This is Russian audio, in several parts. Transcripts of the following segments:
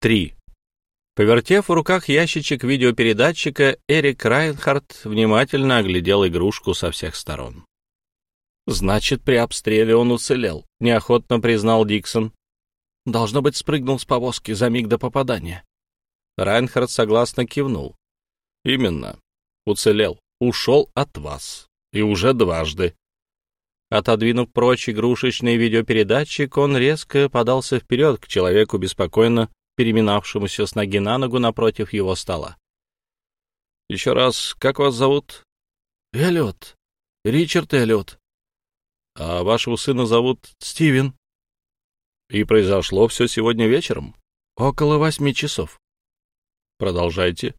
3. Повертев в руках ящичек видеопередатчика, Эрик Райнхард внимательно оглядел игрушку со всех сторон. «Значит, при обстреле он уцелел», — неохотно признал Диксон. «Должно быть, спрыгнул с повозки за миг до попадания». Райнхард согласно кивнул. «Именно. Уцелел. Ушел от вас. И уже дважды. Отодвинув прочь игрушечный видеопередатчик, он резко подался вперед к человеку, беспокойно переминавшемуся с ноги на ногу напротив его стола. — Еще раз, как вас зовут? — Эллиот. Ричард Эллиот. — А вашего сына зовут Стивен. — И произошло все сегодня вечером? — Около восьми часов. — Продолжайте.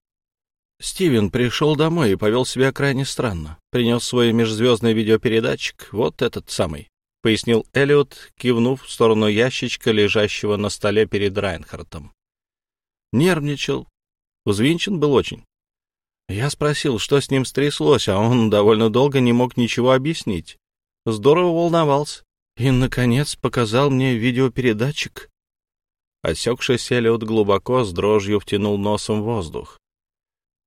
Стивен пришел домой и повел себя крайне странно. Принес свой межзвездный видеопередатчик, вот этот самый, — пояснил Эллиот, кивнув в сторону ящичка, лежащего на столе перед Райнхартом. Нервничал. Взвинчен был очень. Я спросил, что с ним стряслось, а он довольно долго не мог ничего объяснить. Здорово волновался. И, наконец, показал мне видеопередатчик. Осекшись, Эллиот глубоко с дрожью втянул носом воздух.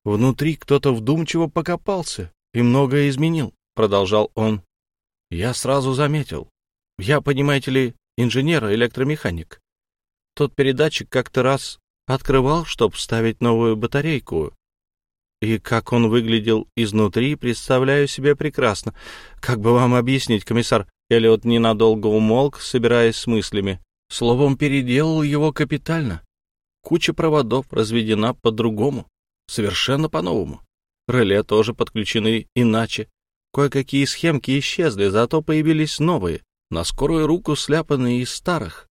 Внутри кто-то вдумчиво покопался и многое изменил, — продолжал он. Я сразу заметил. Я, понимаете ли, инженер-электромеханик. Тот передатчик как-то раз открывал, чтобы вставить новую батарейку. И как он выглядел изнутри, представляю себе прекрасно. Как бы вам объяснить, комиссар? Эллиот ненадолго умолк, собираясь с мыслями. Словом, переделал его капитально. Куча проводов разведена по-другому совершенно по-новому. Реле тоже подключены иначе. Кое-какие схемки исчезли, зато появились новые, на скорую руку сляпанные из старых.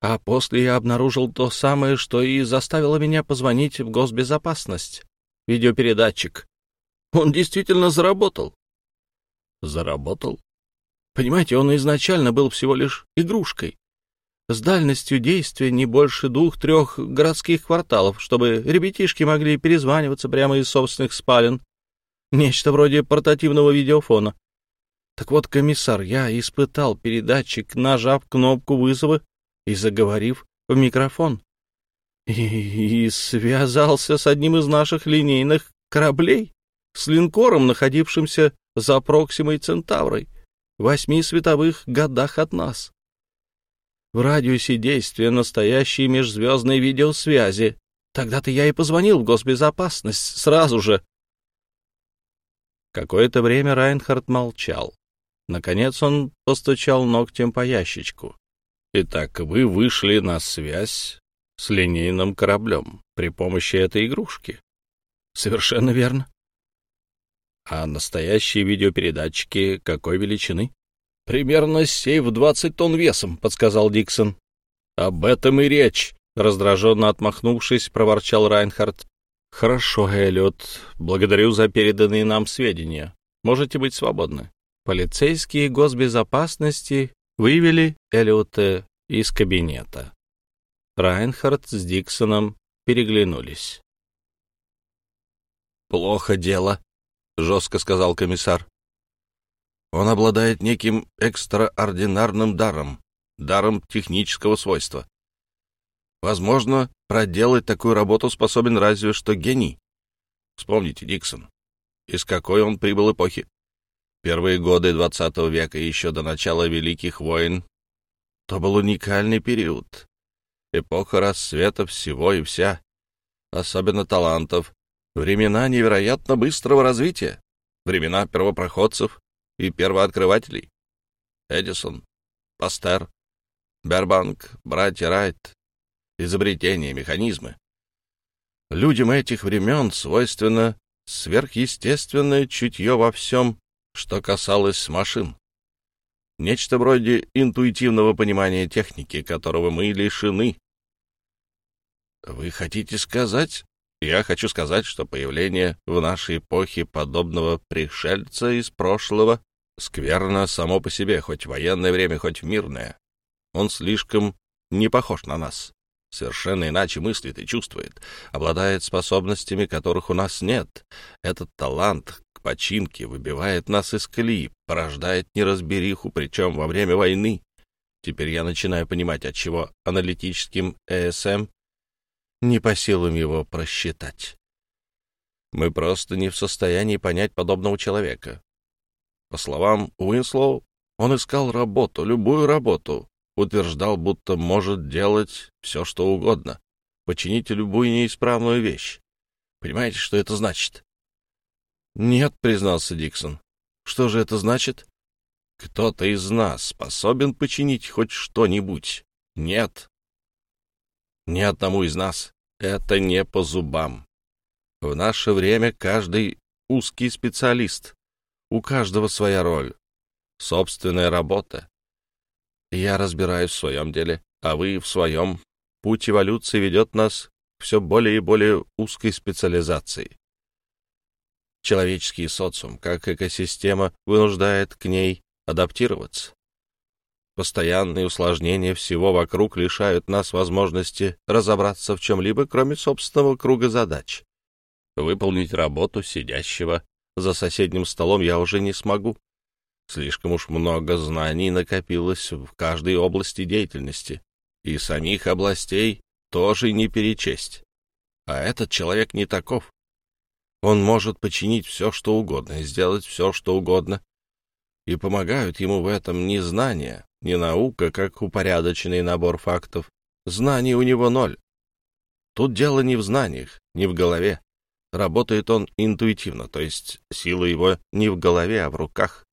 А после я обнаружил то самое, что и заставило меня позвонить в госбезопасность. Видеопередатчик. Он действительно заработал. Заработал? Понимаете, он изначально был всего лишь игрушкой с дальностью действия не больше двух-трех городских кварталов, чтобы ребятишки могли перезваниваться прямо из собственных спален. Нечто вроде портативного видеофона. Так вот, комиссар, я испытал передатчик, нажав кнопку вызова и заговорив в микрофон. И, и связался с одним из наших линейных кораблей, с линкором, находившимся за Проксимой Центаврой, в восьми световых годах от нас в радиусе действия настоящей межзвездной видеосвязи. Тогда-то я и позвонил в госбезопасность сразу же. Какое-то время Райнхард молчал. Наконец он постучал ногтем по ящичку. «Итак, вы вышли на связь с линейным кораблем при помощи этой игрушки?» «Совершенно верно». «А настоящие видеопередатчики какой величины?» «Примерно сейф двадцать тонн весом», — подсказал Диксон. «Об этом и речь», — раздраженно отмахнувшись, проворчал Райнхард. «Хорошо, Эллиот, благодарю за переданные нам сведения. Можете быть свободны». Полицейские госбезопасности вывели Эллиота из кабинета. Райнхард с Диксоном переглянулись. «Плохо дело», — жестко сказал комиссар. Он обладает неким экстраординарным даром, даром технического свойства. Возможно, проделать такую работу способен разве что гений. Вспомните, Диксон, из какой он прибыл эпохи. Первые годы XX века, еще до начала Великих войн, то был уникальный период. Эпоха рассвета всего и вся, особенно талантов, времена невероятно быстрого развития, времена первопроходцев, и первооткрывателей. Эдисон, Пастер, Бербанк, братья Райт, изобретения, механизмы. Людям этих времен свойственно сверхъестественное чутье во всем, что касалось машин. Нечто вроде интуитивного понимания техники, которого мы лишены. Вы хотите сказать? Я хочу сказать, что появление в нашей эпохе подобного пришельца из прошлого скверно само по себе, хоть в военное время, хоть в мирное. Он слишком не похож на нас. Совершенно иначе мыслит и чувствует, обладает способностями, которых у нас нет. Этот талант к починке выбивает нас из колеи, порождает неразбериху, причем во время войны. Теперь я начинаю понимать, отчего аналитическим ЭСМ не по силам его просчитать. Мы просто не в состоянии понять подобного человека. По словам Уинслоу, он искал работу, любую работу, утверждал, будто может делать все, что угодно, починить любую неисправную вещь. Понимаете, что это значит? «Нет», — признался Диксон. «Что же это значит?» «Кто-то из нас способен починить хоть что-нибудь?» «Нет». «Ни одному из нас. Это не по зубам. В наше время каждый узкий специалист. У каждого своя роль, собственная работа. Я разбираюсь в своем деле, а вы в своем. Путь эволюции ведет нас к все более и более узкой специализации. Человеческий социум, как экосистема, вынуждает к ней адаптироваться. Постоянные усложнения всего вокруг лишают нас возможности разобраться в чем-либо, кроме собственного круга задач. Выполнить работу сидящего за соседним столом я уже не смогу. Слишком уж много знаний накопилось в каждой области деятельности, и самих областей тоже не перечесть. А этот человек не таков. Он может починить все, что угодно, и сделать все, что угодно. И помогают ему в этом не знания, не наука, как упорядоченный набор фактов. Знаний у него ноль. Тут дело не в знаниях, не в голове. Работает он интуитивно, то есть сила его не в голове, а в руках.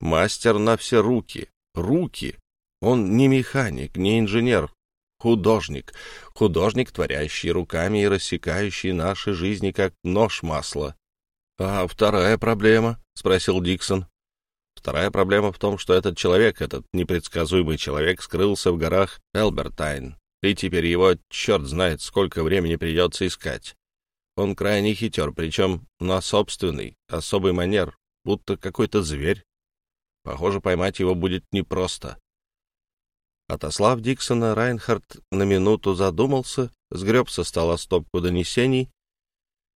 Мастер на все руки. Руки. Он не механик, не инженер, художник. Художник, творящий руками и рассекающий наши жизни, как нож масла. — А вторая проблема? — спросил Диксон. Вторая проблема в том, что этот человек, этот непредсказуемый человек, скрылся в горах Элбертайн, и теперь его черт знает, сколько времени придется искать. Он крайне хитер, причем на собственный, особый манер, будто какой-то зверь. Похоже, поймать его будет непросто. Отослав Диксона, Райнхард на минуту задумался, сгреб со стола стопку донесений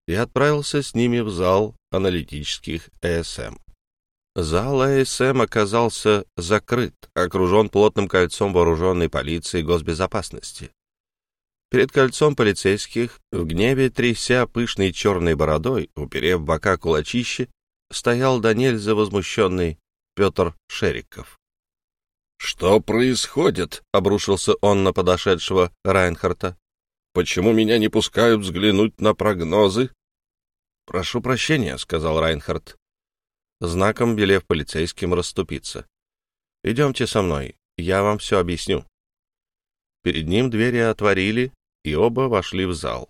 и отправился с ними в зал аналитических ЭСМ. Зал ЭСМ оказался закрыт, окружен плотным кольцом вооруженной полиции и госбезопасности. Перед кольцом полицейских, в гневе тряся пышной черной бородой, уперев бока кулачище, стоял до нельзя возмущенный Петр Шериков. «Что происходит?» — обрушился он на подошедшего Райнхарта. «Почему меня не пускают взглянуть на прогнозы?» «Прошу прощения», — сказал Райнхард, знаком велев полицейским расступиться. «Идемте со мной, я вам все объясню». Перед ним двери отворили, и оба вошли в зал.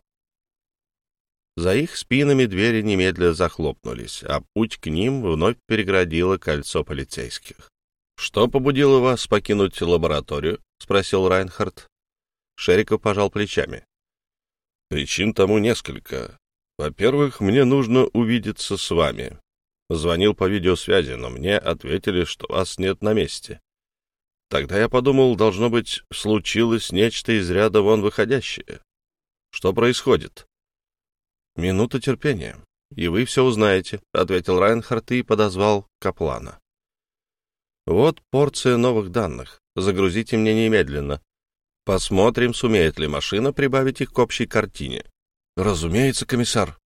За их спинами двери немедля захлопнулись, а путь к ним вновь переградило кольцо полицейских. «Что побудило вас покинуть лабораторию?» — спросил Райнхард. Шериков пожал плечами. «Причин тому несколько. Во-первых, мне нужно увидеться с вами. Звонил по видеосвязи, но мне ответили, что вас нет на месте. Тогда я подумал, должно быть, случилось нечто из ряда вон выходящее. Что происходит? Минута терпения, и вы все узнаете, — ответил Райнхард и подозвал Каплана. Вот порция новых данных. Загрузите мне немедленно. Посмотрим, сумеет ли машина прибавить их к общей картине. Разумеется, комиссар.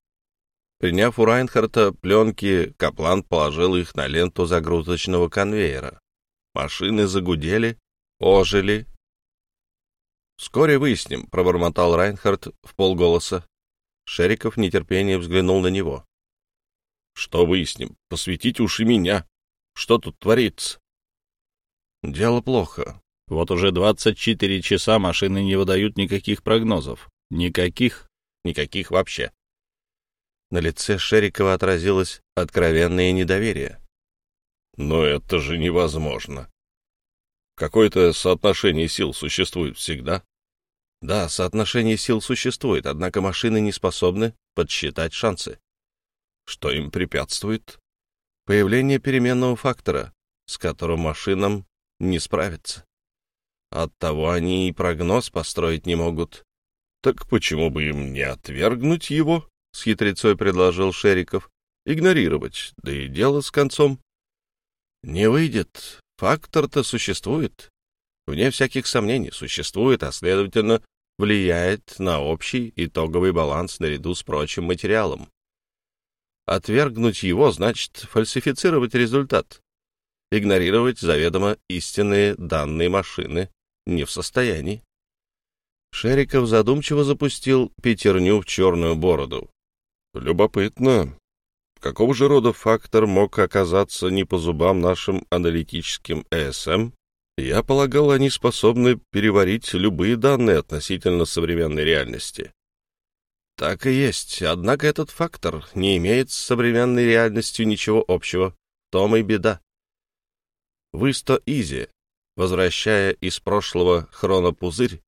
Приняв у Райнхарта пленки, Каплан положил их на ленту загрузочного конвейера. Машины загудели, ожили. «Вскоре выясним», — пробормотал Райнхард в полголоса. Шериков нетерпение взглянул на него. «Что выясним? Посвятите уж и меня. Что тут творится?» «Дело плохо. Вот уже двадцать четыре часа машины не выдают никаких прогнозов. Никаких, никаких вообще». На лице Шерикова отразилось откровенное недоверие. Но это же невозможно. Какое-то соотношение сил существует всегда. Да, соотношение сил существует, однако машины не способны подсчитать шансы. Что им препятствует? Появление переменного фактора, с которым машинам не справиться. Оттого они и прогноз построить не могут. Так почему бы им не отвергнуть его? — с хитрецой предложил Шериков. — Игнорировать, да и дело с концом. Не выйдет. Фактор-то существует. Вне всяких сомнений существует, а, следовательно, влияет на общий итоговый баланс наряду с прочим материалом. Отвергнуть его значит фальсифицировать результат. Игнорировать заведомо истинные данные машины не в состоянии. Шериков задумчиво запустил пятерню в черную бороду. Любопытно, какого же рода фактор мог оказаться не по зубам нашим аналитическим ЭСМ? Я полагал, они способны переварить любые данные относительно современной реальности. Так и есть, однако этот фактор не имеет с современной реальностью ничего общего. Том и беда. Вы сто изи, возвращая из прошлого хронопузырь,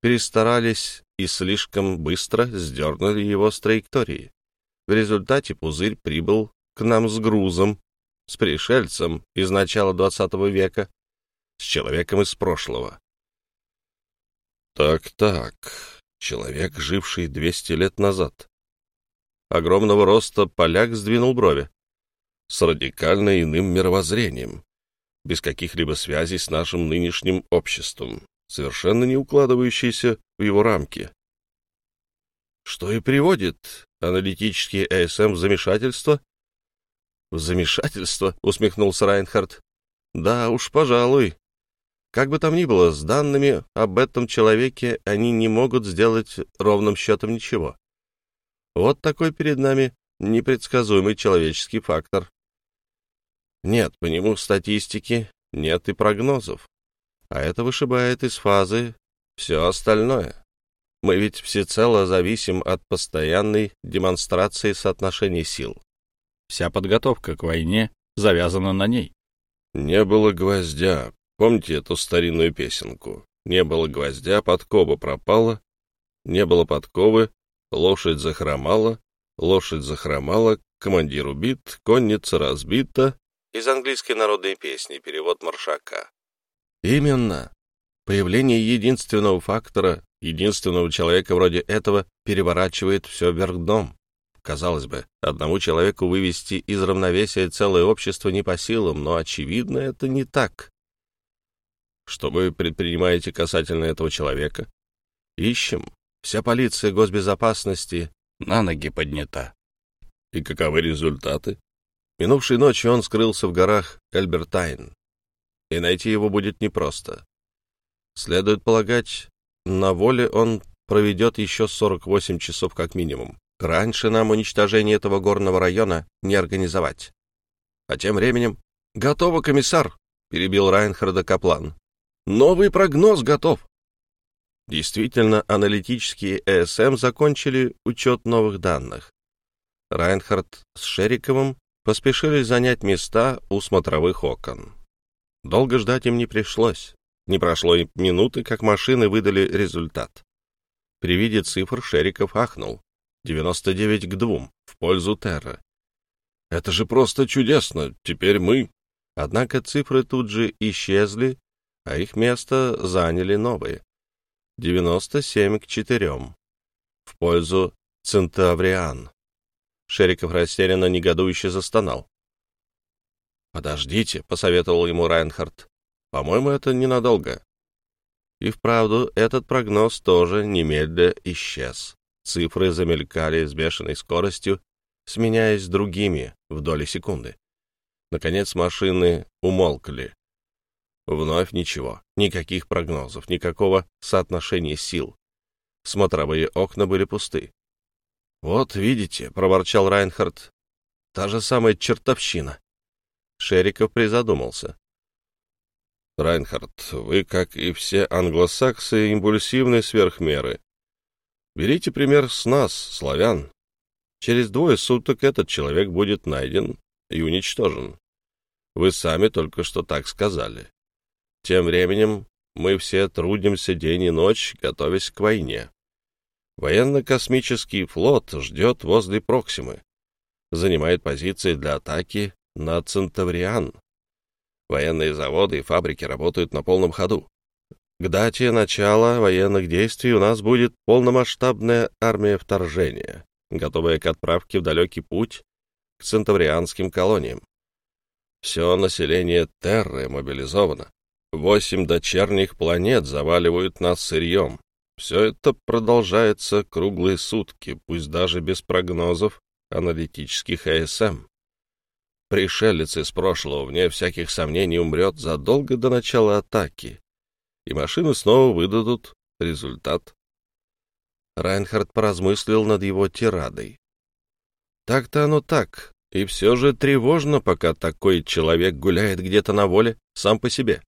перестарались и слишком быстро сдернули его с траектории. В результате пузырь прибыл к нам с грузом, с пришельцем из начала XX века, с человеком из прошлого. Так-так, человек, живший 200 лет назад. Огромного роста поляк сдвинул брови. С радикально иным мировоззрением, без каких-либо связей с нашим нынешним обществом, совершенно не укладывающийся в его рамки. Что и приводит аналитический АСМ в замешательство? В замешательство, усмехнулся Райнхард. Да уж, пожалуй. Как бы там ни было, с данными об этом человеке они не могут сделать ровным счетом ничего. Вот такой перед нами непредсказуемый человеческий фактор. Нет по нему статистики, нет и прогнозов. А это вышибает из фазы все остальное. Мы ведь всецело зависим от постоянной демонстрации соотношений сил. Вся подготовка к войне завязана на ней. Не было гвоздя, Помните эту старинную песенку? Не было гвоздя, подкова пропала, не было подковы, лошадь захромала, лошадь захромала, командир убит, конница разбита. Из английской народной песни, перевод Маршака. Именно. Появление единственного фактора, единственного человека вроде этого, переворачивает все вверх дном. Казалось бы, одному человеку вывести из равновесия целое общество не по силам, но, очевидно, это не так. Что вы предпринимаете касательно этого человека? Ищем. Вся полиция госбезопасности на ноги поднята. И каковы результаты? Минувшей ночью он скрылся в горах Эльбертайн, и найти его будет непросто. Следует полагать, на воле он проведет еще 48 часов как минимум. Раньше нам уничтожение этого горного района не организовать. А тем временем... — Готово, комиссар! — перебил Райнхарда Каплан. Новый прогноз готов. Действительно, аналитические ЭСМ закончили учет новых данных. Райнхард с Шериковым поспешили занять места у смотровых окон. Долго ждать им не пришлось. Не прошло и минуты, как машины выдали результат. При виде цифр Шериков ахнул. 99 к 2 в пользу Терра. Это же просто чудесно. Теперь мы... Однако цифры тут же исчезли, а их место заняли новые. 97 к 4. В пользу Центавриан. Шериков растерянно негодующе застонал. «Подождите», — посоветовал ему Райнхард. «По-моему, это ненадолго». И вправду, этот прогноз тоже немедля исчез. Цифры замелькали с бешеной скоростью, сменяясь другими в доли секунды. Наконец машины умолкли. Вновь ничего, никаких прогнозов, никакого соотношения сил. Смотровые окна были пусты. «Вот видите», — проворчал Райнхард, — «та же самая чертовщина». Шериков призадумался. «Райнхард, вы, как и все англосаксы, импульсивны сверх меры. Берите пример с нас, славян. Через двое суток этот человек будет найден и уничтожен. Вы сами только что так сказали. Тем временем мы все трудимся день и ночь, готовясь к войне. Военно-космический флот ждет возле Проксимы. Занимает позиции для атаки на Центавриан. Военные заводы и фабрики работают на полном ходу. К дате начала военных действий у нас будет полномасштабная армия вторжения, готовая к отправке в далекий путь к центаврианским колониям. Все население Терры мобилизовано. Восемь дочерних планет заваливают нас сырьем. Все это продолжается круглые сутки, пусть даже без прогнозов аналитических АСМ. Пришелец из прошлого, вне всяких сомнений, умрет задолго до начала атаки, и машины снова выдадут результат. Райнхард поразмыслил над его тирадой. Так-то оно так, и все же тревожно, пока такой человек гуляет где-то на воле сам по себе.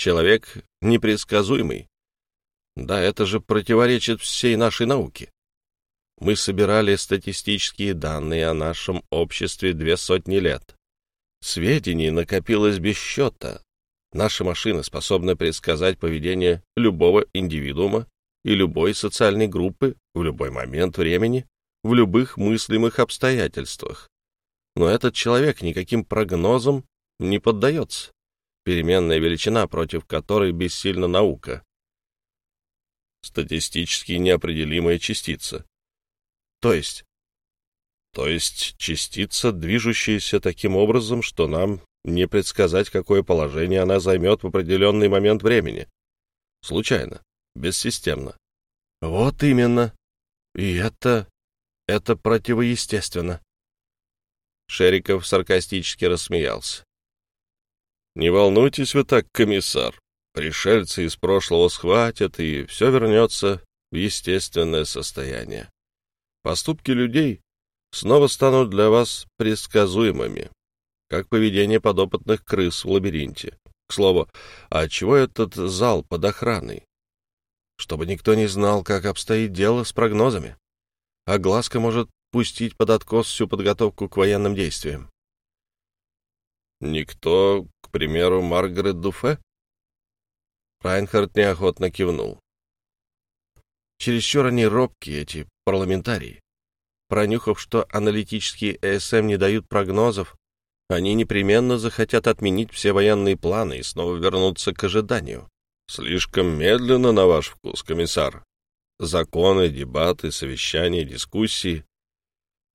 Человек непредсказуемый. Да, это же противоречит всей нашей науке. Мы собирали статистические данные о нашем обществе две сотни лет. Сведений накопилось без счета. Наши машины способны предсказать поведение любого индивидуума и любой социальной группы в любой момент времени, в любых мыслимых обстоятельствах. Но этот человек никаким прогнозам не поддается. Переменная величина, против которой бессильна наука. Статистически неопределимая частица. То есть? То есть частица, движущаяся таким образом, что нам не предсказать, какое положение она займет в определенный момент времени. Случайно, бессистемно. Вот именно. И это... это противоестественно. Шериков саркастически рассмеялся. «Не волнуйтесь вы так, комиссар. Пришельцы из прошлого схватят, и все вернется в естественное состояние. Поступки людей снова станут для вас предсказуемыми, как поведение подопытных крыс в лабиринте. К слову, а чего этот зал под охраной? Чтобы никто не знал, как обстоит дело с прогнозами. А глазка может пустить под откос всю подготовку к военным действиям. Никто, к примеру, Маргарет Дуфе? Райнхард неохотно кивнул. Чересчур они робкие, эти парламентарии. Пронюхав, что аналитические ЭСМ не дают прогнозов, они непременно захотят отменить все военные планы и снова вернуться к ожиданию. Слишком медленно на ваш вкус, комиссар. Законы, дебаты, совещания, дискуссии.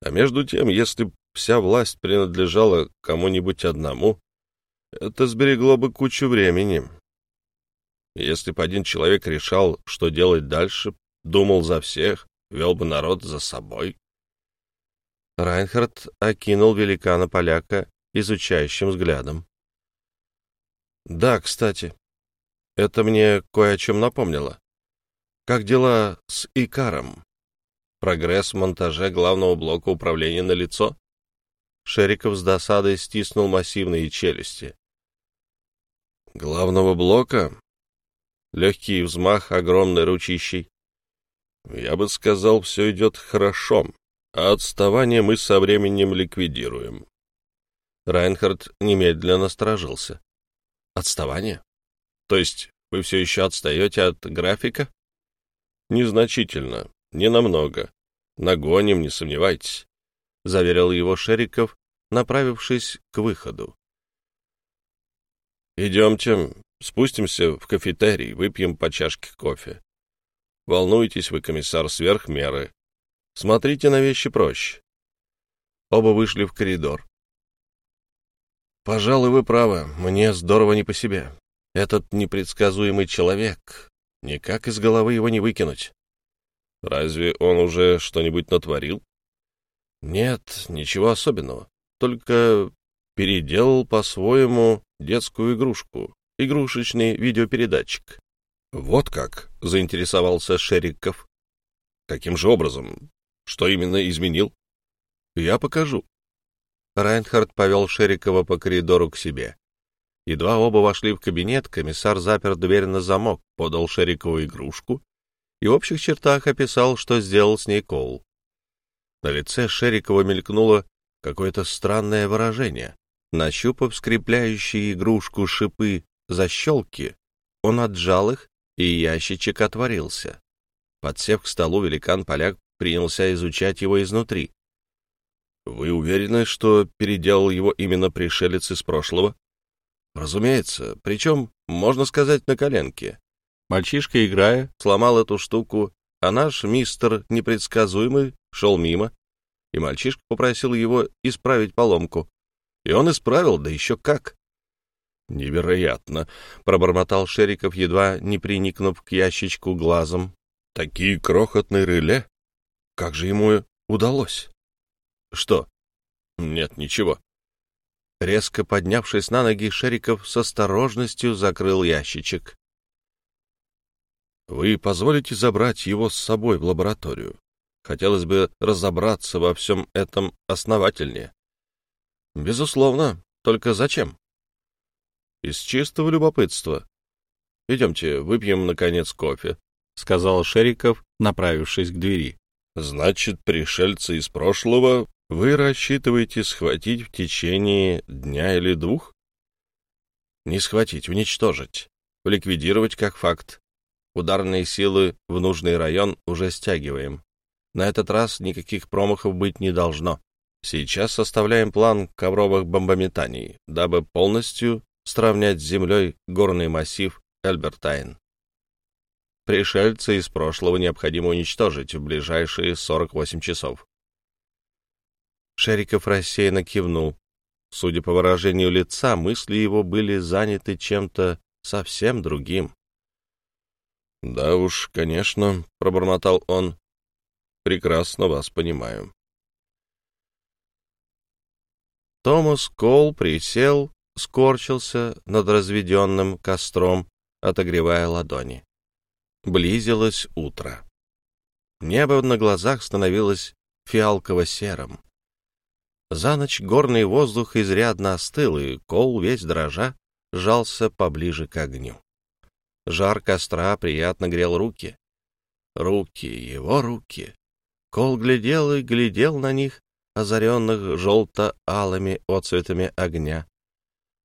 А между тем, если вся власть принадлежала кому-нибудь одному, это сберегло бы кучу времени. Если бы один человек решал, что делать дальше, думал за всех, вел бы народ за собой. Райнхард окинул великана-поляка изучающим взглядом. «Да, кстати, это мне кое о чем напомнило. Как дела с Икаром? Прогресс в монтаже главного блока управления на лицо? Шериков с досадой стиснул массивные челюсти. Главного блока? Легкий взмах огромной ручищей. Я бы сказал, все идет хорошо, а отставание мы со временем ликвидируем. Райнхард немедленно насторожился. Отставание? То есть вы все еще отстаете от графика? Незначительно, не намного. Нагоним, не сомневайтесь, — заверил его Шериков, направившись к выходу. Идемте, спустимся в кафетерий, выпьем по чашке кофе. Волнуйтесь вы, комиссар, сверх меры. Смотрите на вещи проще. Оба вышли в коридор. Пожалуй, вы правы, мне здорово не по себе. Этот непредсказуемый человек, никак из головы его не выкинуть. Разве он уже что-нибудь натворил? Нет, ничего особенного. Только переделал по-своему детскую игрушку, игрушечный видеопередатчик. Вот как, заинтересовался Шериков. Каким же образом? Что именно изменил? Я покажу. Райнхард повел Шерикова по коридору к себе. Едва оба вошли в кабинет, комиссар запер дверь на замок, подал Шерикову игрушку и в общих чертах описал, что сделал с ней Коул. На лице Шерикова мелькнуло какое-то странное выражение. Нащупав скрепляющие игрушку шипы защелки, он отжал их, и ящичек отворился. Подсев к столу, великан-поляк принялся изучать его изнутри. — Вы уверены, что переделал его именно пришелец из прошлого? Разумеется, причем, можно сказать, на коленке. Мальчишка, играя, сломал эту штуку, а наш мистер непредсказуемый шел мимо, и мальчишка попросил его исправить поломку. И он исправил, да еще как. «Невероятно!» — пробормотал Шериков, едва не приникнув к ящичку глазом. Такие крохотные реле? Как же ему удалось? Что? Нет, ничего. Резко поднявшись на ноги, Шериков с осторожностью закрыл ящичек. «Вы позволите забрать его с собой в лабораторию? Хотелось бы разобраться во всем этом основательнее». «Безусловно. Только зачем?» «Из чистого любопытства. Идемте, выпьем, наконец, кофе», — сказал Шериков, направившись к двери. «Значит, пришельцы из прошлого вы рассчитываете схватить в течение дня или двух? Не схватить, уничтожить, ликвидировать как факт. Ударные силы в нужный район уже стягиваем. На этот раз никаких промахов быть не должно. Сейчас составляем план ковровых бомбометаний, дабы полностью сравнять с землей горный массив Эльбертайн. Пришельцы из прошлого необходимо уничтожить в ближайшие 48 часов. Шериков рассеянно кивнул. Судя по выражению лица, мысли его были заняты чем-то совсем другим. «Да уж, конечно», — пробормотал он. «Прекрасно вас понимаю». Томас Кол присел, скорчился над разведенным костром, отогревая ладони. Близилось утро. Небо на глазах становилось фиалково-серым. За ночь горный воздух изрядно остыл, и кол, весь дрожа, жался поближе к огню. Жар костра приятно грел руки. Руки, его руки. Кол глядел и глядел на них, озаренных желто-алыми отцветами огня.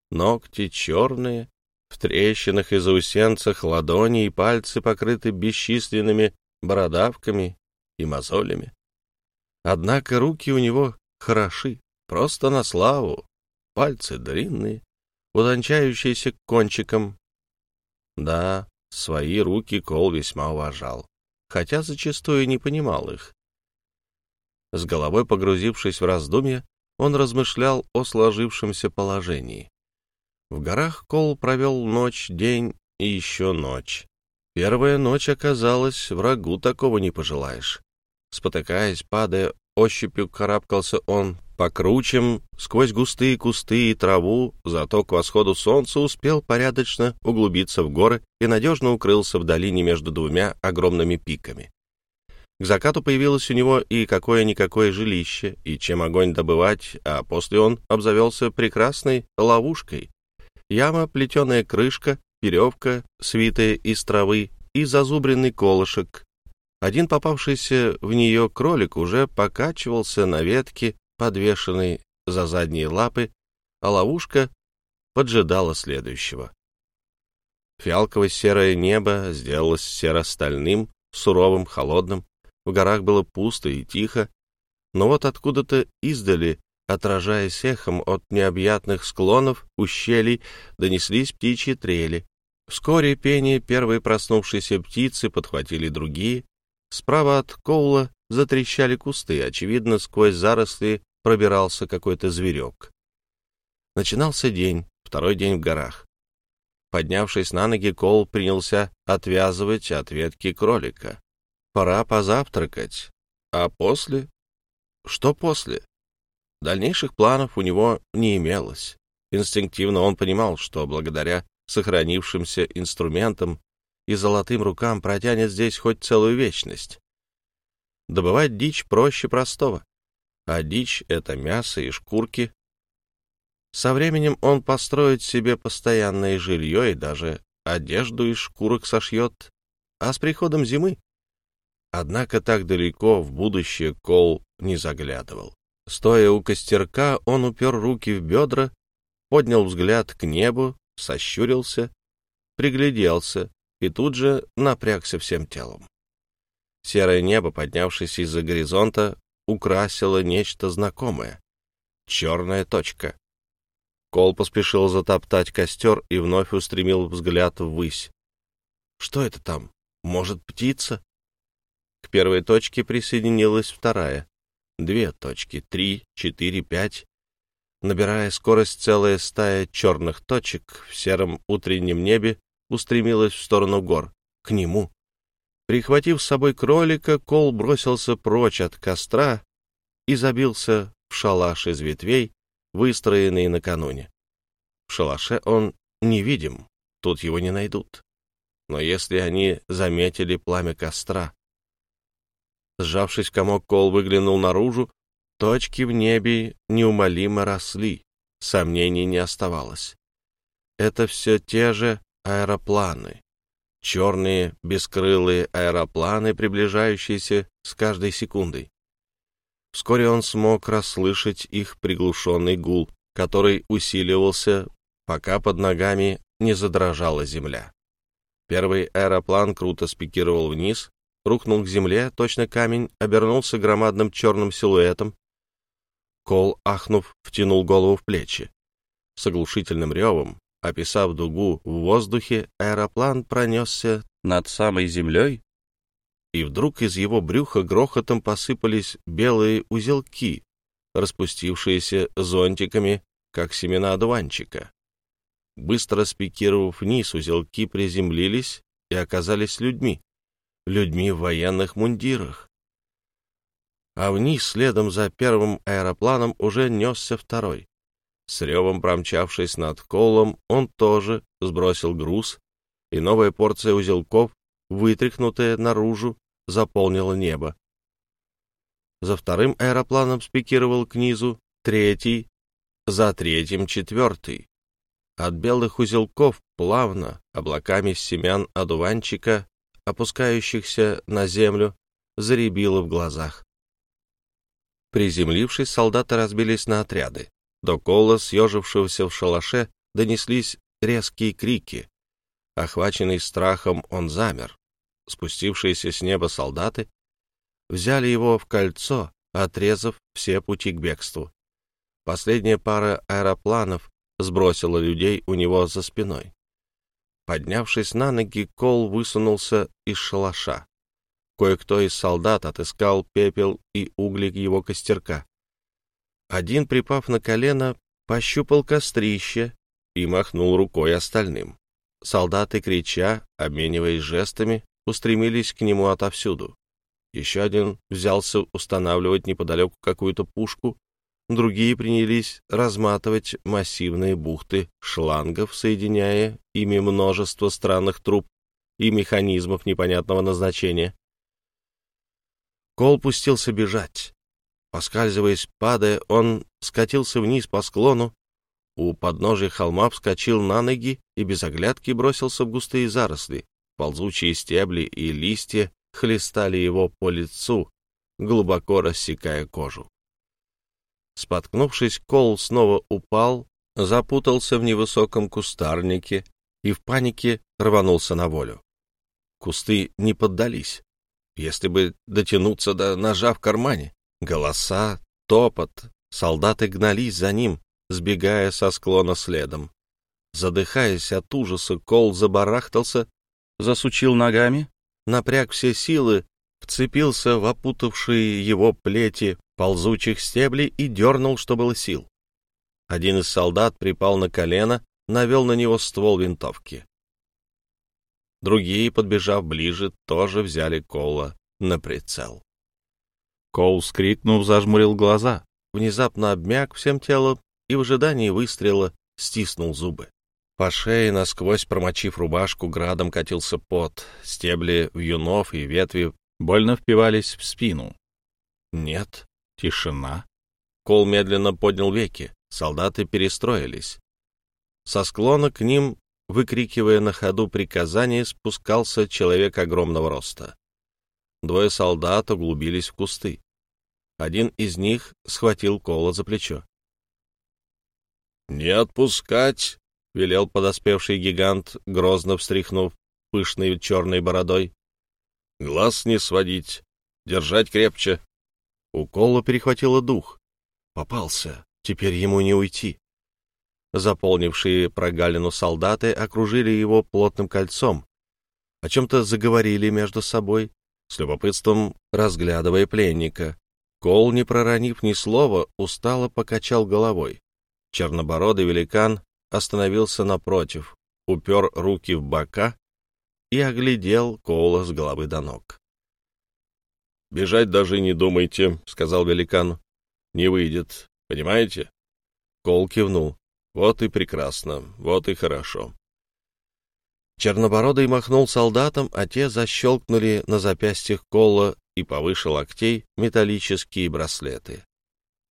Ногти черные, в трещинах и заусенцах ладони и пальцы покрыты бесчисленными бородавками и мозолями. Однако руки у него хороши, просто на славу. Пальцы длинные, утончающиеся кончиком. Да, свои руки Кол весьма уважал, хотя зачастую не понимал их. С головой погрузившись в раздумья, он размышлял о сложившемся положении. В горах Кол провел ночь, день и еще ночь. Первая ночь оказалась, врагу такого не пожелаешь. Спотыкаясь, падая Ощупью карабкался он по кручам, сквозь густые кусты и траву, зато к восходу солнца успел порядочно углубиться в горы и надежно укрылся в долине между двумя огромными пиками. К закату появилось у него и какое-никакое жилище, и чем огонь добывать, а после он обзавелся прекрасной ловушкой. Яма, плетеная крышка, веревка, свитая из травы и зазубренный колышек, один попавшийся в нее кролик уже покачивался на ветке, подвешенной за задние лапы, а ловушка поджидала следующего. Фиалково-серое небо сделалось серо-стальным, суровым, холодным. В горах было пусто и тихо, но вот откуда-то издали, отражаясь эхом от необъятных склонов, ущелий, донеслись птичьи трели. Вскоре пение первой проснувшейся птицы подхватили другие, Справа от Коула затрещали кусты, очевидно, сквозь заросли пробирался какой-то зверек. Начинался день, второй день в горах. Поднявшись на ноги, Коул принялся отвязывать от ветки кролика. Пора позавтракать. А после? Что после? Дальнейших планов у него не имелось. Инстинктивно он понимал, что благодаря сохранившимся инструментам и золотым рукам протянет здесь хоть целую вечность. Добывать дичь проще простого, а дичь — это мясо и шкурки. Со временем он построит себе постоянное жилье и даже одежду из шкурок сошьет, а с приходом зимы. Однако так далеко в будущее Кол не заглядывал. Стоя у костерка, он упер руки в бедра, поднял взгляд к небу, сощурился, пригляделся и тут же напрягся всем телом. Серое небо, поднявшись из-за горизонта, украсило нечто знакомое — черная точка. Кол поспешил затоптать костер и вновь устремил взгляд ввысь. Что это там? Может, птица? К первой точке присоединилась вторая. Две точки, три, четыре, пять. Набирая скорость, целая стая черных точек в сером утреннем небе устремилась в сторону гор, к нему. Прихватив с собой кролика, Кол бросился прочь от костра и забился в шалаш из ветвей, выстроенный накануне. В шалаше он невидим, тут его не найдут. Но если они заметили пламя костра... Сжавшись в комок, Кол выглянул наружу. Точки в небе неумолимо росли, сомнений не оставалось. Это все те же аэропланы. Черные, бескрылые аэропланы, приближающиеся с каждой секундой. Вскоре он смог расслышать их приглушенный гул, который усиливался, пока под ногами не задрожала земля. Первый аэроплан круто спикировал вниз, рухнул к земле, точно камень, обернулся громадным черным силуэтом. Кол, ахнув, втянул голову в плечи. С оглушительным ревом, описав дугу в воздухе, аэроплан пронесся над самой землей, и вдруг из его брюха грохотом посыпались белые узелки, распустившиеся зонтиками, как семена одуванчика. Быстро спикировав вниз, узелки приземлились и оказались людьми, людьми в военных мундирах. А вниз, следом за первым аэропланом, уже несся второй. С ревом промчавшись над колом, он тоже сбросил груз, и новая порция узелков, вытряхнутая наружу, заполнила небо. За вторым аэропланом спикировал к низу третий, за третьим четвертый. От белых узелков плавно, облаками семян одуванчика, опускающихся на землю, заребило в глазах. Приземлившись, солдаты разбились на отряды. До кола, съежившегося в шалаше, донеслись резкие крики. Охваченный страхом, он замер. Спустившиеся с неба солдаты взяли его в кольцо, отрезав все пути к бегству. Последняя пара аэропланов сбросила людей у него за спиной. Поднявшись на ноги, Кол высунулся из шалаша. Кое-кто из солдат отыскал пепел и угли его костерка. Один, припав на колено, пощупал кострище и махнул рукой остальным. Солдаты, крича, обмениваясь жестами, устремились к нему отовсюду. Еще один взялся устанавливать неподалеку какую-то пушку, другие принялись разматывать массивные бухты шлангов, соединяя ими множество странных труб и механизмов непонятного назначения. Кол пустился бежать. Поскальзываясь, падая, он скатился вниз по склону, у подножия холма вскочил на ноги и без оглядки бросился в густые заросли. Ползучие стебли и листья хлестали его по лицу, глубоко рассекая кожу. Споткнувшись, Кол снова упал, запутался в невысоком кустарнике и в панике рванулся на волю. Кусты не поддались. Если бы дотянуться до ножа в кармане, голоса, топот, солдаты гнались за ним, сбегая со склона следом. Задыхаясь от ужаса, Кол забарахтался, засучил ногами, напряг все силы, вцепился в опутавшие его плети ползучих стеблей и дернул, что было сил. Один из солдат припал на колено, навел на него ствол винтовки. Другие, подбежав ближе, тоже взяли Коула на прицел. Коул, скрикнув, зажмурил глаза, внезапно обмяк всем телом и в ожидании выстрела стиснул зубы. По шее, насквозь промочив рубашку, градом катился пот. Стебли вьюнов и ветви больно впивались в спину. Нет, тишина. Кол медленно поднял веки. Солдаты перестроились. Со склона к ним, выкрикивая на ходу приказания, спускался человек огромного роста. Двое солдат углубились в кусты. Один из них схватил Кола за плечо. «Не отпускать!» — велел подоспевший гигант, грозно встряхнув пышной черной бородой. — Глаз не сводить, держать крепче. У Колла перехватило дух. Попался, теперь ему не уйти. Заполнившие прогалину солдаты окружили его плотным кольцом, о чем-то заговорили между собой, с любопытством разглядывая пленника. Кол, не проронив ни слова, устало покачал головой. Чернобородый великан остановился напротив, упер руки в бока, и оглядел Коула с головы до ног. «Бежать даже не думайте», — сказал великан. «Не выйдет, понимаете?» Кол кивнул. «Вот и прекрасно, вот и хорошо». Чернобородый махнул солдатам, а те защелкнули на запястьях Кола и повыше локтей металлические браслеты.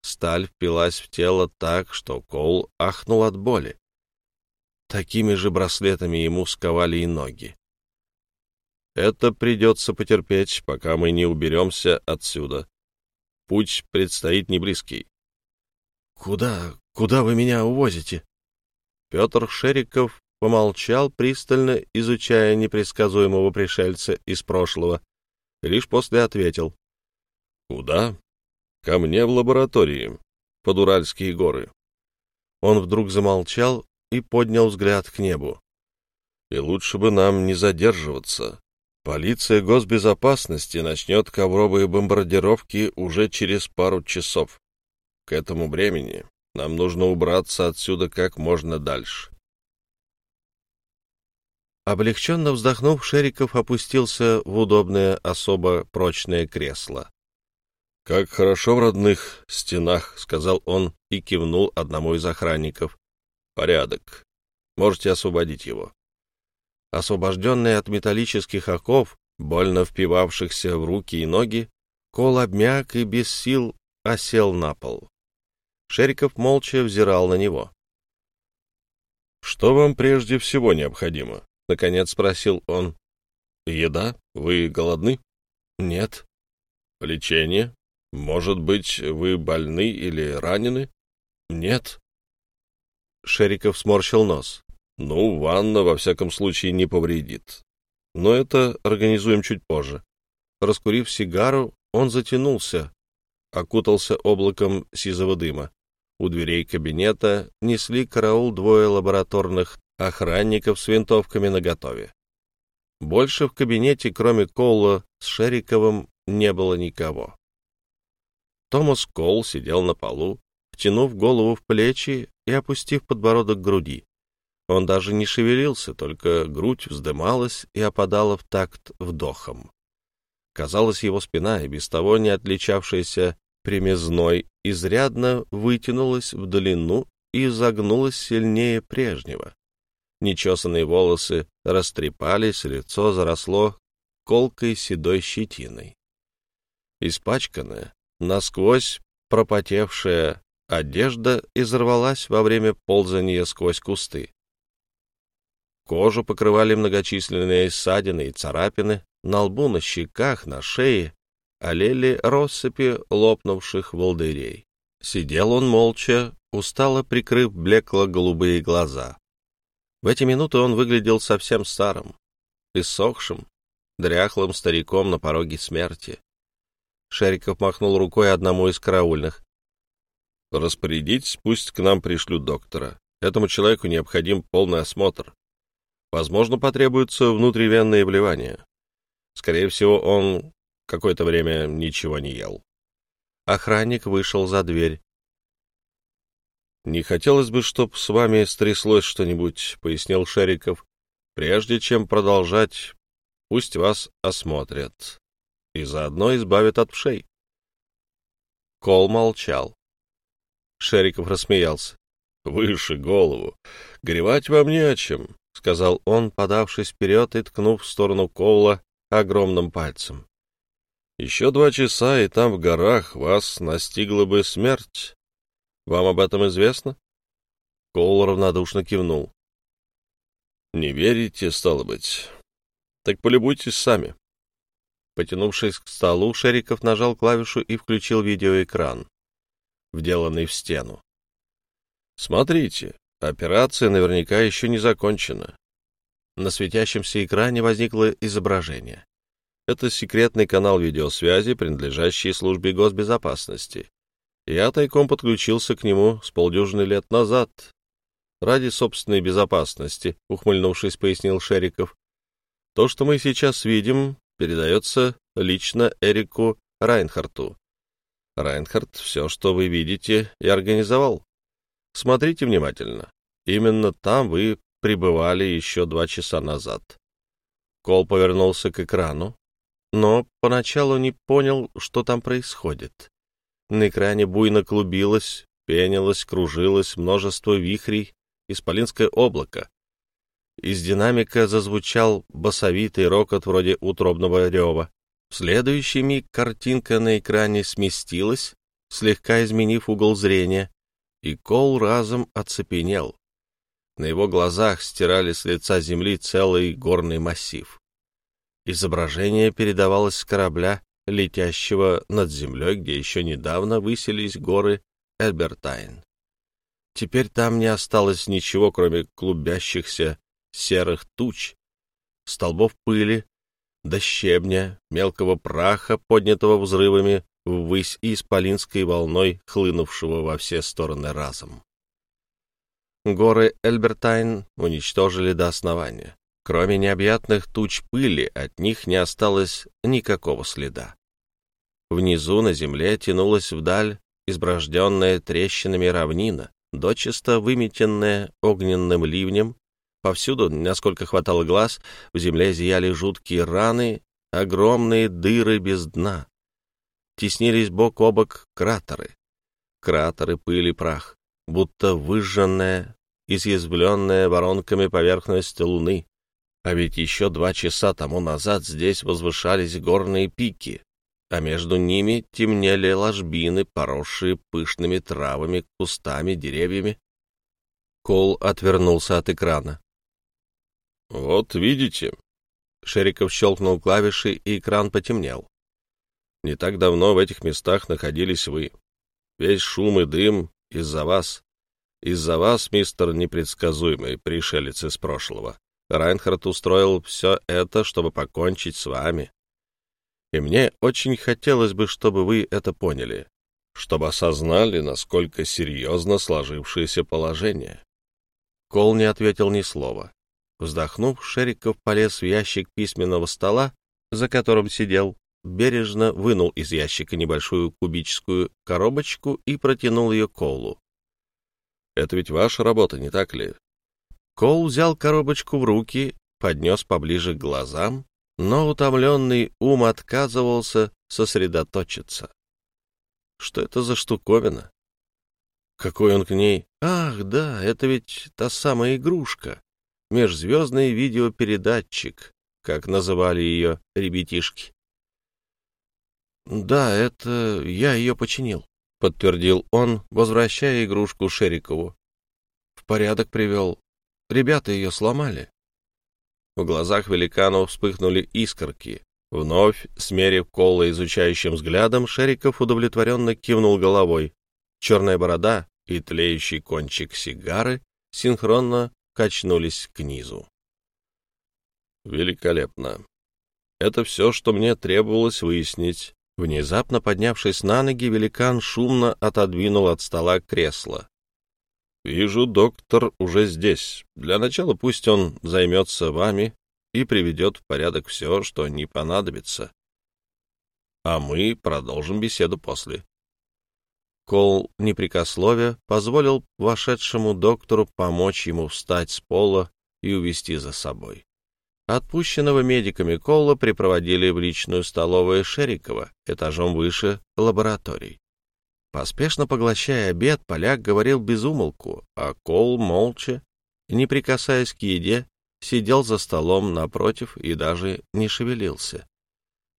Сталь впилась в тело так, что Кол ахнул от боли. Такими же браслетами ему сковали и ноги. Это придется потерпеть, пока мы не уберемся отсюда. Путь предстоит неблизкий. — Куда, куда вы меня увозите? Петр Шериков помолчал, пристально изучая непредсказуемого пришельца из прошлого, и лишь после ответил. — Куда? Ко мне в лаборатории, под Уральские горы. Он вдруг замолчал и поднял взгляд к небу. И лучше бы нам не задерживаться. Полиция госбезопасности начнет ковровые бомбардировки уже через пару часов. К этому времени нам нужно убраться отсюда как можно дальше. Облегченно вздохнув, Шериков опустился в удобное, особо прочное кресло. «Как хорошо в родных стенах», — сказал он и кивнул одному из охранников. «Порядок. Можете освободить его». Освобожденный от металлических оков, больно впивавшихся в руки и ноги, Кол обмяк и без сил осел на пол. Шериков молча взирал на него. «Что вам прежде всего необходимо?» — наконец спросил он. «Еда? Вы голодны?» «Нет». «Лечение? Может быть, вы больны или ранены? Нет. Шериков сморщил нос. Ну, ванна, во всяком случае, не повредит. Но это организуем чуть позже. Раскурив сигару, он затянулся, окутался облаком сизого дыма. У дверей кабинета несли караул двое лабораторных охранников с винтовками наготове. Больше в кабинете, кроме Коула с Шериковым, не было никого. Томас Кол сидел на полу, втянув голову в плечи и опустив подбородок к груди. Он даже не шевелился, только грудь вздымалась и опадала в такт вдохом. Казалось, его спина, и без того не отличавшаяся примезной, изрядно вытянулась в длину и загнулась сильнее прежнего. Нечесанные волосы растрепались, лицо заросло колкой седой щетиной. Испачканная, Насквозь пропотевшая одежда изорвалась во время ползания сквозь кусты. Кожу покрывали многочисленные ссадины и царапины, на лбу, на щеках, на шее олели россыпи лопнувших волдырей. Сидел он молча, устало прикрыв блекло-голубые глаза. В эти минуты он выглядел совсем старым, иссохшим, дряхлым стариком на пороге смерти. Шариков махнул рукой одному из караульных. «Распорядитесь, пусть к нам пришлют доктора. Этому человеку необходим полный осмотр. Возможно, потребуется внутривенное вливание. Скорее всего, он какое-то время ничего не ел». Охранник вышел за дверь. «Не хотелось бы, чтоб с вами стряслось что-нибудь», — пояснил Шариков. «Прежде чем продолжать, пусть вас осмотрят» и заодно избавит от вшей. Кол молчал. Шериков рассмеялся. «Выше голову. Горевать вам не о чем», — сказал он, подавшись вперед и ткнув в сторону Коула огромным пальцем. «Еще два часа, и там в горах вас настигла бы смерть. Вам об этом известно?» Коул равнодушно кивнул. «Не верите, стало быть? Так полюбуйтесь сами». Потянувшись к столу, Шериков нажал клавишу и включил видеоэкран, вделанный в стену. «Смотрите, операция наверняка еще не закончена». На светящемся экране возникло изображение. Это секретный канал видеосвязи, принадлежащий службе госбезопасности. Я тайком подключился к нему с полдюжины лет назад. Ради собственной безопасности, ухмыльнувшись, пояснил Шериков. То, что мы сейчас видим, передается лично Эрику Райнхарту. Райнхард все, что вы видите, и организовал. Смотрите внимательно. Именно там вы пребывали еще два часа назад. Кол повернулся к экрану, но поначалу не понял, что там происходит. На экране буйно клубилось, пенилось, кружилось множество вихрей, исполинское облако. Из динамика зазвучал басовитый рокот вроде утробного рева. В следующий миг картинка на экране сместилась, слегка изменив угол зрения, и Кол разом оцепенел. На его глазах стирали с лица земли целый горный массив. Изображение передавалось с корабля, летящего над землей, где еще недавно высились горы Эльбертайн. Теперь там не осталось ничего, кроме клубящихся серых туч, столбов пыли, до щебня, мелкого праха, поднятого взрывами ввысь исполинской волной, хлынувшего во все стороны разом. Горы Эльбертайн уничтожили до основания. Кроме необъятных туч пыли, от них не осталось никакого следа. Внизу на земле тянулась вдаль изброжденная трещинами равнина, дочисто выметенная огненным ливнем. Повсюду, насколько хватало глаз, в земле зияли жуткие раны, огромные дыры без дна. Теснились бок о бок кратеры. Кратеры пыли прах, будто выжженная, изъязвленная воронками поверхность Луны. А ведь еще два часа тому назад здесь возвышались горные пики, а между ними темнели ложбины, поросшие пышными травами, кустами, деревьями. Кол отвернулся от экрана. «Вот видите». Шериков щелкнул клавиши, и экран потемнел. «Не так давно в этих местах находились вы. Весь шум и дым из-за вас. Из-за вас, мистер непредсказуемый пришелец из прошлого. Райнхард устроил все это, чтобы покончить с вами. И мне очень хотелось бы, чтобы вы это поняли, чтобы осознали, насколько серьезно сложившееся положение. Кол не ответил ни слова. Вздохнув, Шериков полез в ящик письменного стола, за которым сидел, бережно вынул из ящика небольшую кубическую коробочку и протянул ее Колу. «Это ведь ваша работа, не так ли?» Кол взял коробочку в руки, поднес поближе к глазам но утомленный ум отказывался сосредоточиться. Что это за штуковина? Какой он к ней? Ах, да, это ведь та самая игрушка. Межзвездный видеопередатчик, как называли ее ребятишки. Да, это я ее починил, подтвердил он, возвращая игрушку Шерикову. В порядок привел. Ребята ее сломали. В глазах великана вспыхнули искорки. Вновь, смерив Колла изучающим взглядом, Шериков удовлетворенно кивнул головой. Черная борода и тлеющий кончик сигары синхронно качнулись к низу. «Великолепно. Это все, что мне требовалось выяснить». Внезапно поднявшись на ноги, великан шумно отодвинул от стола кресло. «Вижу, доктор уже здесь. Для начала пусть он займется вами и приведет в порядок все, что не понадобится. А мы продолжим беседу после». Кол непрекословия позволил вошедшему доктору помочь ему встать с пола и увести за собой. Отпущенного медиками Кола припроводили в личную столовую Шерикова, этажом выше лабораторий. Поспешно поглощая обед, поляк говорил без умолку, а Кол молча, не прикасаясь к еде, сидел за столом напротив и даже не шевелился.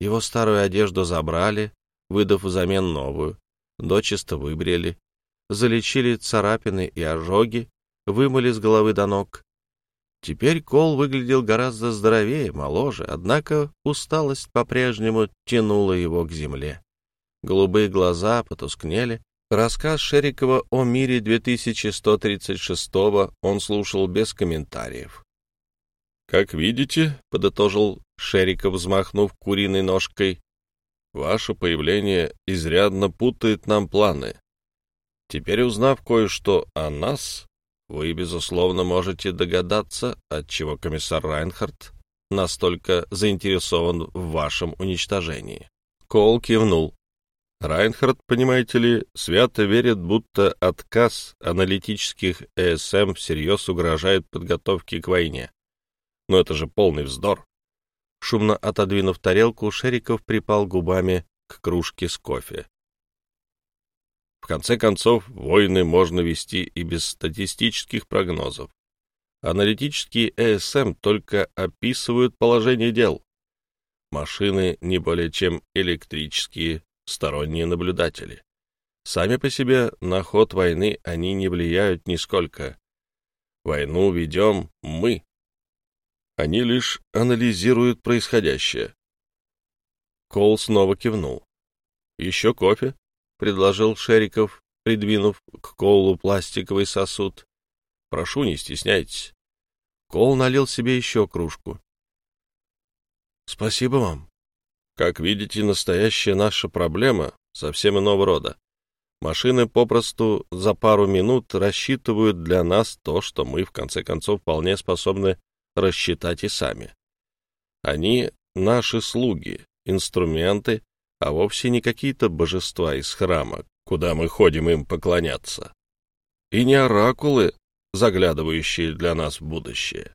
Его старую одежду забрали, выдав взамен новую, дочисто выбрили, залечили царапины и ожоги, вымыли с головы до ног. Теперь Кол выглядел гораздо здоровее, моложе, однако усталость по-прежнему тянула его к земле. Голубые глаза потускнели. Рассказ Шерикова о мире 2136 он слушал без комментариев. «Как видите», — подытожил Шериков, взмахнув куриной ножкой, «ваше появление изрядно путает нам планы. Теперь, узнав кое-что о нас, вы, безусловно, можете догадаться, отчего комиссар Райнхард настолько заинтересован в вашем уничтожении». Кол кивнул. Райнхард, понимаете ли, свято верит, будто отказ аналитических ЭСМ всерьез угрожает подготовке к войне. Но это же полный вздор. Шумно отодвинув тарелку, Шериков припал губами к кружке с кофе. В конце концов, войны можно вести и без статистических прогнозов. Аналитические ЭСМ только описывают положение дел. Машины не более чем электрические сторонние наблюдатели. Сами по себе на ход войны они не влияют нисколько. Войну ведем мы. Они лишь анализируют происходящее. Кол снова кивнул. «Еще кофе?» — предложил Шериков, придвинув к Колу пластиковый сосуд. «Прошу, не стесняйтесь». Кол налил себе еще кружку. «Спасибо вам. Как видите, настоящая наша проблема совсем иного рода. Машины попросту за пару минут рассчитывают для нас то, что мы, в конце концов, вполне способны рассчитать и сами. Они — наши слуги, инструменты, а вовсе не какие-то божества из храма, куда мы ходим им поклоняться. И не оракулы, заглядывающие для нас в будущее.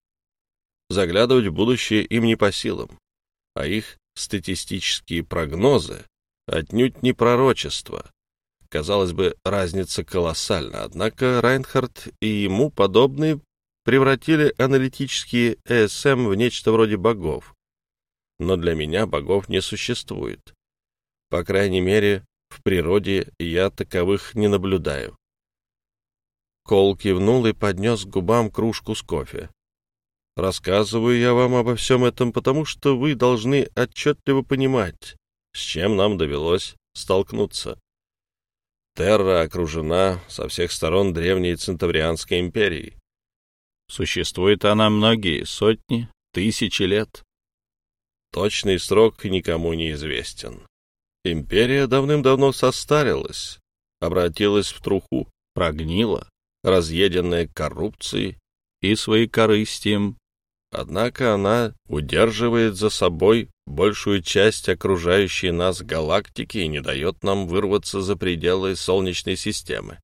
Заглядывать в будущее им не по силам, а их статистические прогнозы отнюдь не пророчество, Казалось бы, разница колоссальна, однако Райнхард и ему подобные превратили аналитические ЭСМ в нечто вроде богов. Но для меня богов не существует. По крайней мере, в природе я таковых не наблюдаю. Кол кивнул и поднес к губам кружку с кофе. Рассказываю я вам обо всем этом, потому что вы должны отчетливо понимать, с чем нам довелось столкнуться. Терра окружена со всех сторон древней Центаврианской империей. Существует она многие сотни, тысячи лет. Точный срок никому не известен. Империя давным-давно состарилась, обратилась в труху, прогнила, разъеденная коррупцией и своей корыстием. Однако она удерживает за собой большую часть окружающей нас галактики и не дает нам вырваться за пределы Солнечной системы.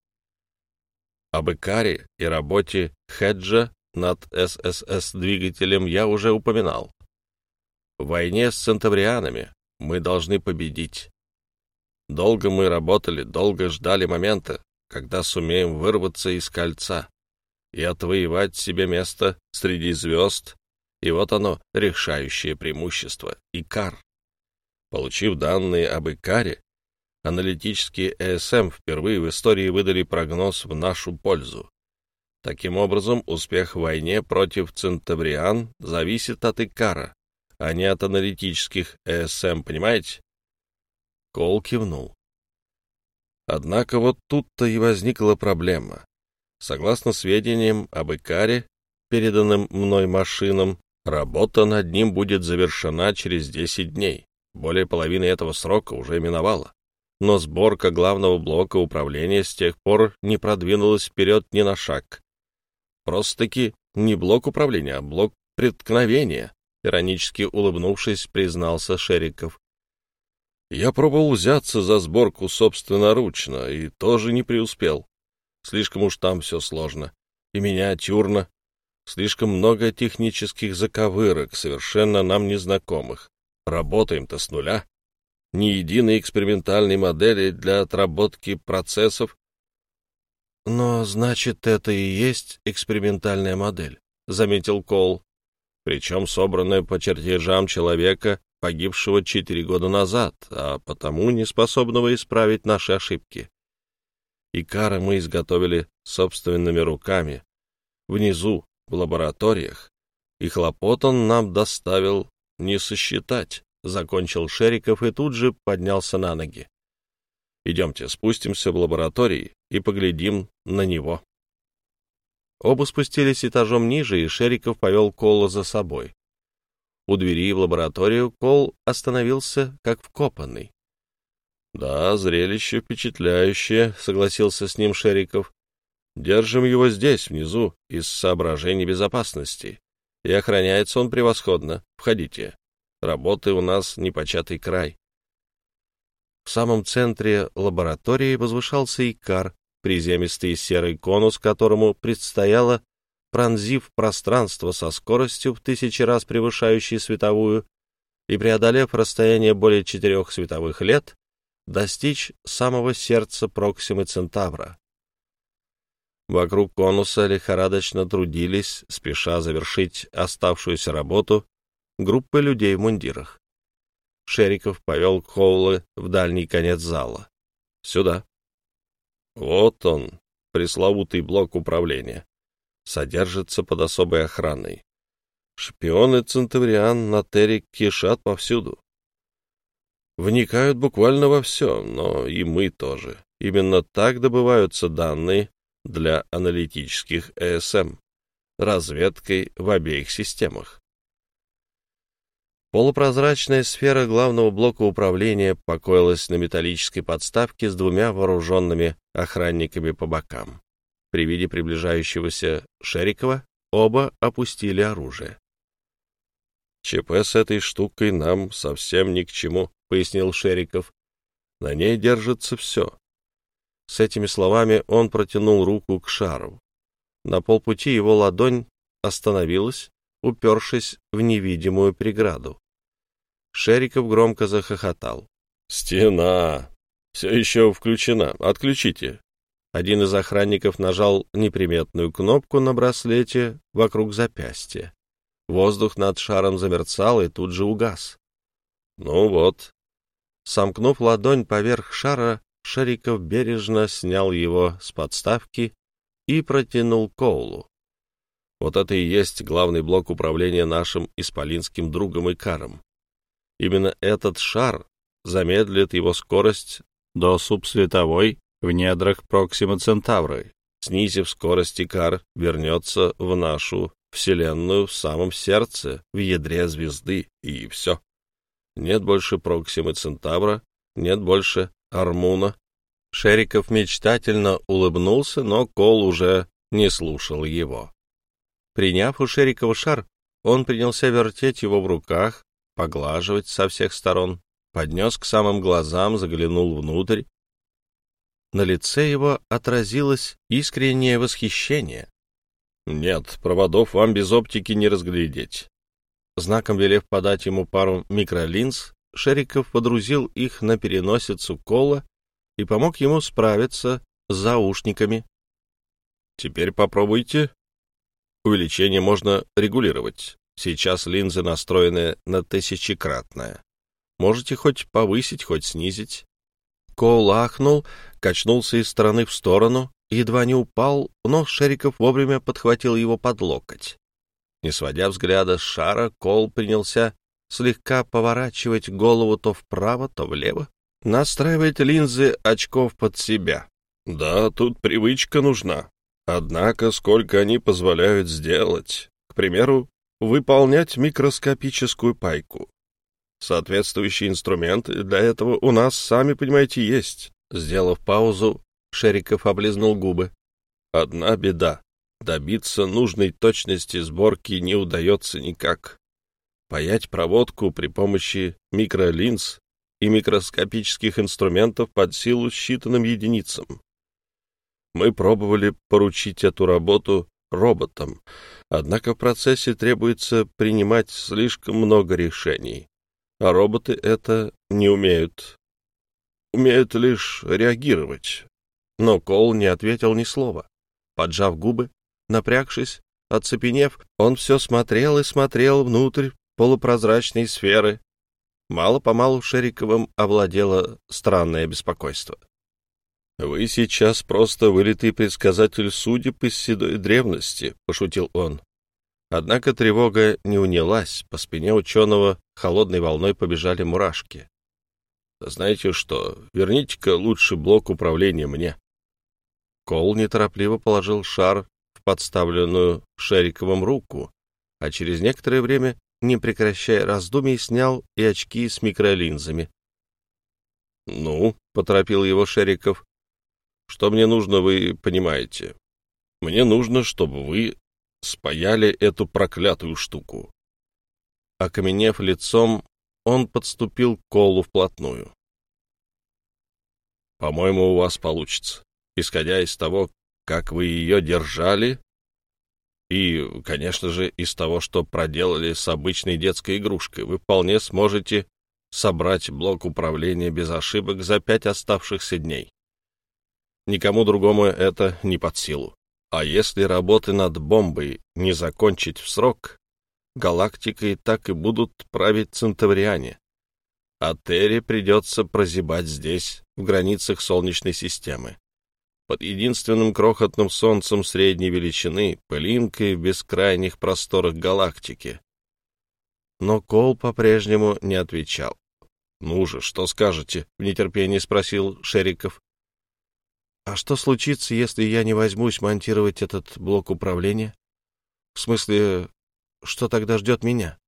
Об Икаре и работе Хеджа над ССС-двигателем я уже упоминал. В войне с центаврианами мы должны победить. Долго мы работали, долго ждали момента, когда сумеем вырваться из кольца и отвоевать себе место среди звезд и вот оно, решающее преимущество — Икар. Получив данные об Икаре, аналитические ЭСМ впервые в истории выдали прогноз в нашу пользу. Таким образом, успех в войне против Центавриан зависит от Икара, а не от аналитических ЭСМ, понимаете? Кол кивнул. Однако вот тут-то и возникла проблема. Согласно сведениям об Икаре, переданным мной машинам, Работа над ним будет завершена через 10 дней. Более половины этого срока уже миновала. Но сборка главного блока управления с тех пор не продвинулась вперед ни на шаг. Просто-таки не блок управления, а блок преткновения, иронически улыбнувшись, признался Шериков. Я пробовал взяться за сборку собственноручно и тоже не преуспел. Слишком уж там все сложно и миниатюрно, Слишком много технических заковырок, совершенно нам незнакомых. Работаем-то с нуля. Ни единой экспериментальной модели для отработки процессов. Но, значит, это и есть экспериментальная модель, — заметил Кол. Причем собранная по чертежам человека, погибшего четыре года назад, а потому не способного исправить наши ошибки. Икара мы изготовили собственными руками. Внизу, в лабораториях, и хлопот он нам доставил не сосчитать, — закончил Шериков и тут же поднялся на ноги. Идемте, спустимся в лаборатории и поглядим на него. Оба спустились этажом ниже, и Шериков повел Кола за собой. У двери в лабораторию Кол остановился, как вкопанный. — Да, зрелище впечатляющее, — согласился с ним Шериков. Держим его здесь, внизу, из соображений безопасности. И охраняется он превосходно. Входите. Работы у нас непочатый край. В самом центре лаборатории возвышался Икар, приземистый серый конус, которому предстояло, пронзив пространство со скоростью в тысячи раз превышающей световую, и, преодолев расстояние более четырех световых лет, достичь самого сердца Проксимы Центавра. Вокруг конуса лихорадочно трудились, спеша завершить оставшуюся работу, группы людей в мундирах. Шериков повел Коула в дальний конец зала. «Сюда». Вот он, пресловутый блок управления. Содержится под особой охраной. Шпионы Центавриан на Терри кишат повсюду. Вникают буквально во все, но и мы тоже. Именно так добываются данные для аналитических ЭСМ, разведкой в обеих системах. Полупрозрачная сфера главного блока управления покоилась на металлической подставке с двумя вооруженными охранниками по бокам. При виде приближающегося Шерикова оба опустили оружие. «ЧП с этой штукой нам совсем ни к чему», — пояснил Шериков. «На ней держится все». С этими словами он протянул руку к шару. На полпути его ладонь остановилась, упершись в невидимую преграду. Шериков громко захохотал. «Стена! Все еще включена. Отключите!» Один из охранников нажал неприметную кнопку на браслете вокруг запястья. Воздух над шаром замерцал и тут же угас. Ну вот. Сомкнув ладонь поверх шара, Шариков бережно снял его с подставки и протянул Коулу. Вот это и есть главный блок управления нашим исполинским другом Икаром. Именно этот шар замедлит его скорость до субсветовой в недрах Проксима Центавры. Снизив скорость, Икар вернется в нашу Вселенную в самом сердце, в ядре звезды, и все. Нет больше Проксимы Центавра, нет больше Армуна. Шериков мечтательно улыбнулся, но Кол уже не слушал его. Приняв у Шерикова шар, он принялся вертеть его в руках, поглаживать со всех сторон, поднес к самым глазам, заглянул внутрь. На лице его отразилось искреннее восхищение. Нет, проводов вам без оптики не разглядеть. Знаком велев подать ему пару микролинз, Шериков подрузил их на переносицу кола и помог ему справиться с заушниками. Теперь попробуйте. Увеличение можно регулировать. Сейчас линзы настроены на тысячекратное. Можете хоть повысить, хоть снизить. Коул ахнул, качнулся из стороны в сторону, едва не упал, но Шериков вовремя подхватил его под локоть. Не сводя взгляда с шара, Кол принялся слегка поворачивать голову то вправо, то влево, настраивать линзы очков под себя. Да, тут привычка нужна. Однако, сколько они позволяют сделать? К примеру, выполнять микроскопическую пайку. Соответствующие инструменты для этого у нас, сами понимаете, есть. Сделав паузу, Шериков облизнул губы. Одна беда. Добиться нужной точности сборки не удается никак. Паять проводку при помощи микролинз и микроскопических инструментов под силу считанным единицам. Мы пробовали поручить эту работу роботам, однако в процессе требуется принимать слишком много решений, а роботы это не умеют. Умеют лишь реагировать, но Кол не ответил ни слова. Поджав губы, напрягшись, оцепенев, он все смотрел и смотрел внутрь полупрозрачной сферы. Мало-помалу Шериковым овладело странное беспокойство. «Вы сейчас просто вылитый предсказатель судеб из седой древности», — пошутил он. Однако тревога не унялась, по спине ученого холодной волной побежали мурашки. «Знаете что, верните-ка лучше блок управления мне». Кол неторопливо положил шар в подставленную Шериковым руку, а через некоторое время, не прекращая раздумий, снял и очки с микролинзами. «Ну», — поторопил его Шериков, — «что мне нужно, вы понимаете. Мне нужно, чтобы вы спаяли эту проклятую штуку». Окаменев лицом, он подступил к Колу вплотную. «По-моему, у вас получится исходя из того, как вы ее держали И, конечно же, из того, что проделали с обычной детской игрушкой, вы вполне сможете собрать блок управления без ошибок за пять оставшихся дней. Никому другому это не под силу. А если работы над бомбой не закончить в срок, галактикой так и будут править центавриане. А Терри придется прозябать здесь, в границах Солнечной системы. Под единственным крохотным солнцем средней величины, пылинкой в бескрайних просторах галактики. Но Кол по-прежнему не отвечал. «Ну же, что скажете?» — в нетерпении спросил Шериков. «А что случится, если я не возьмусь монтировать этот блок управления? В смысле, что тогда ждет меня?»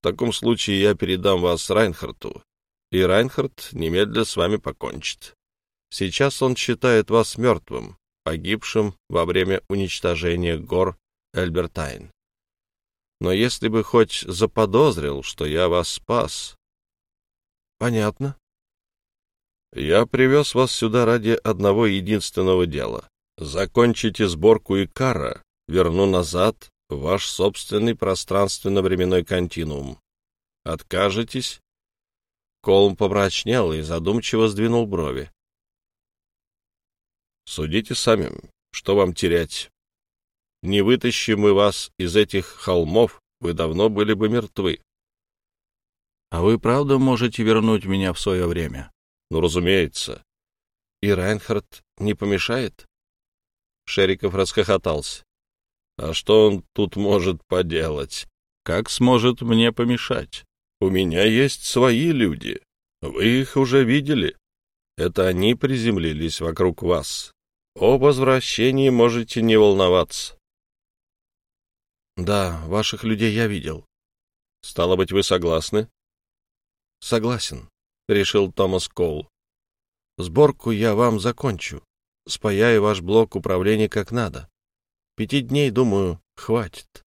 «В таком случае я передам вас Райнхарту, и Райнхард немедля с вами покончит. Сейчас он считает вас мертвым, погибшим во время уничтожения гор Эльбертайн. Но если бы хоть заподозрил, что я вас спас, Понятно. Я привез вас сюда ради одного единственного дела. Закончите сборку Икара, верну назад ваш собственный пространственно-временной континуум. Откажетесь? Колм помрачнел и задумчиво сдвинул брови. Судите сами, что вам терять. Не вытащим мы вас из этих холмов, вы давно были бы мертвы. А вы правда можете вернуть меня в свое время? Ну, разумеется. И Райнхард не помешает? Шериков расхохотался. А что он тут может поделать? Как сможет мне помешать? У меня есть свои люди. Вы их уже видели. Это они приземлились вокруг вас. О возвращении можете не волноваться. Да, ваших людей я видел. Стало быть, вы согласны? Согласен, — решил Томас Коул. Сборку я вам закончу. Спаяю ваш блок управления как надо. Пяти дней, думаю, хватит.